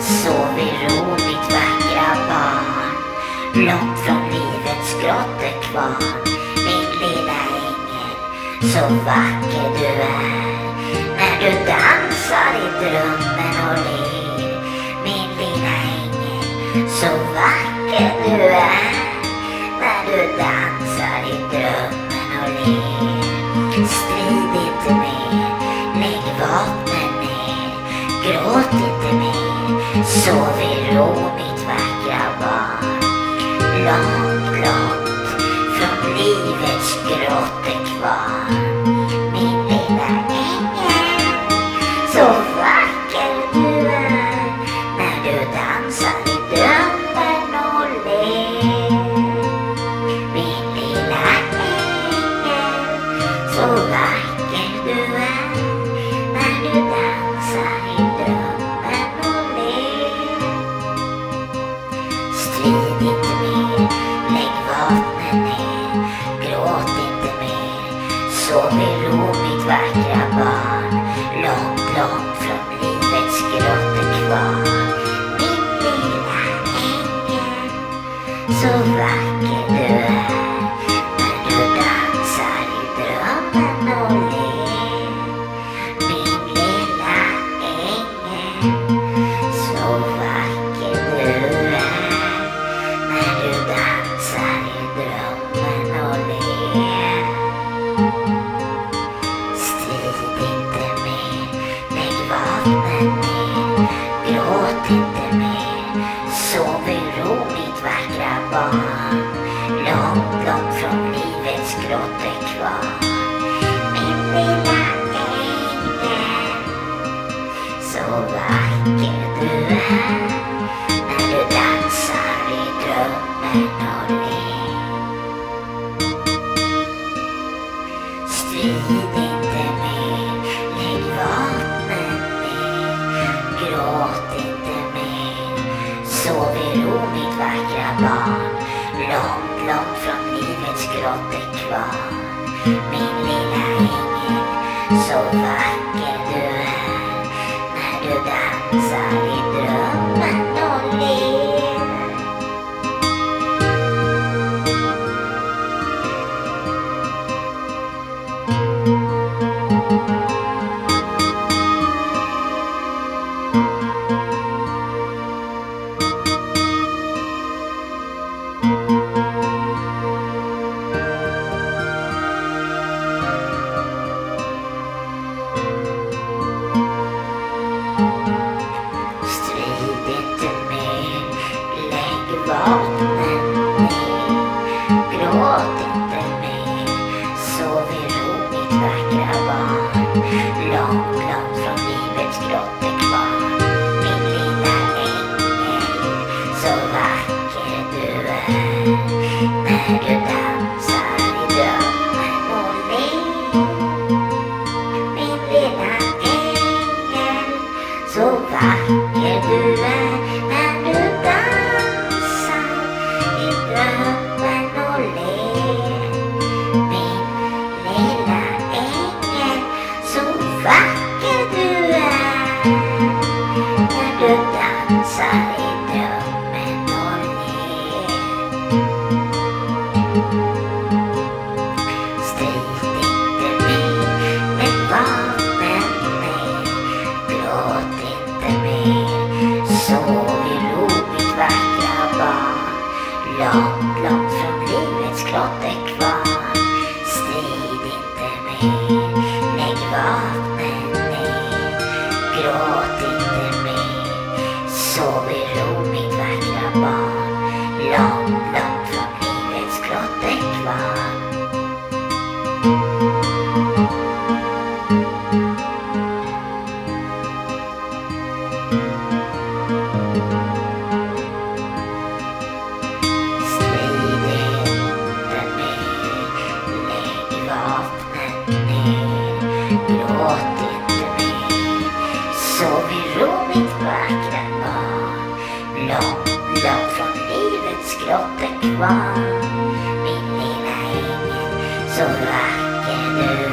sov i ro mitt vackra barn. Långt från livets grottekvarn, min lilla ängel, så vacker du är. När du dansar i drömmen och ler, Strid inte mer, lägg vapnen ner. Gråt inte mer, sov i ro mitt vackra barn. Långt, långt från livets grottekvarn. Gråt inte mer, sov i ro mitt vackra barn, barn. Långt, långt från livets grottekvarn. Min lilla ängel, så vacker du är när du dansar i drömmen och ler. Strid sover i ro mitt vackra barn. Långt, långt från livets grottekvarn. Min lilla ängel, så vacker Strid inte mer, lägg vapnen ner. Gråt inte mer, sov i ro mitt vackra barn. Långt, långt från livets grottekvarn. Så vacker du Långt, långt från livets vapnen ner. Gråt inte mer, sov i ro mitt vackra barn långt, från livets grottekvarn. Min lilla ängel, så vacker du